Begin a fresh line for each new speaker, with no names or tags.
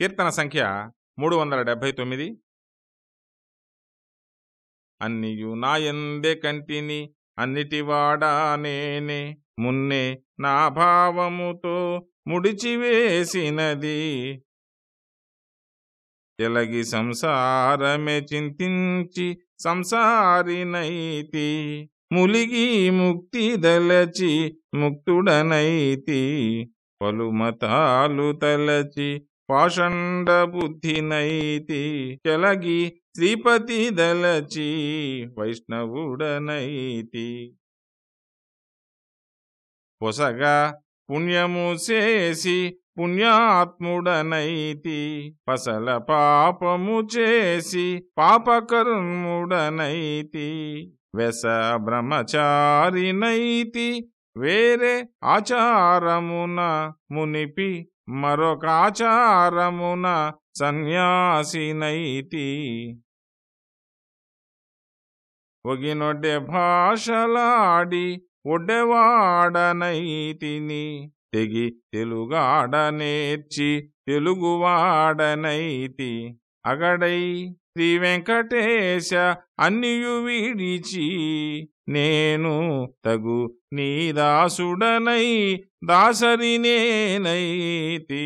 కీర్తన సంఖ్య మూడు వందల డెబ్భై తొమ్మిది అన్నియు నాయందే కంటిని అన్నిటివాడా నేనే మున్నే నా భావముతో ముడిచివేసినది. ఎలగి సంసారమే చింతించి సంసారినైతి ములిగి ముక్తి దలచి ముక్తుడనైతి పలుమతాలు తలచి పాషండ బుద్ధినైతి కెలగి శ్రీపతి దలచి వైష్ణవుడనైతి. పొసగా పుణ్యము చేసి పుణ్యాత్ముడనైతి పసల పాపము చేసి పాపకర్ముడనైతి వెస బ్రహ్మచారినైతి వేరే ఆచారమున మునిపి మరొక ఆచారమున సన్యాసినైతి. ఒగినొడ్డె భాషలాడి ఒడ్డెవాడనైతిని. తెగి తెలుగాడనేర్చి తెలుగువాడనైతి. అగడై శ్రీ వెంకటేశ అన్నియు విడిచి నేను తగు నీ దాసుడనై దాసరి నేనైతి.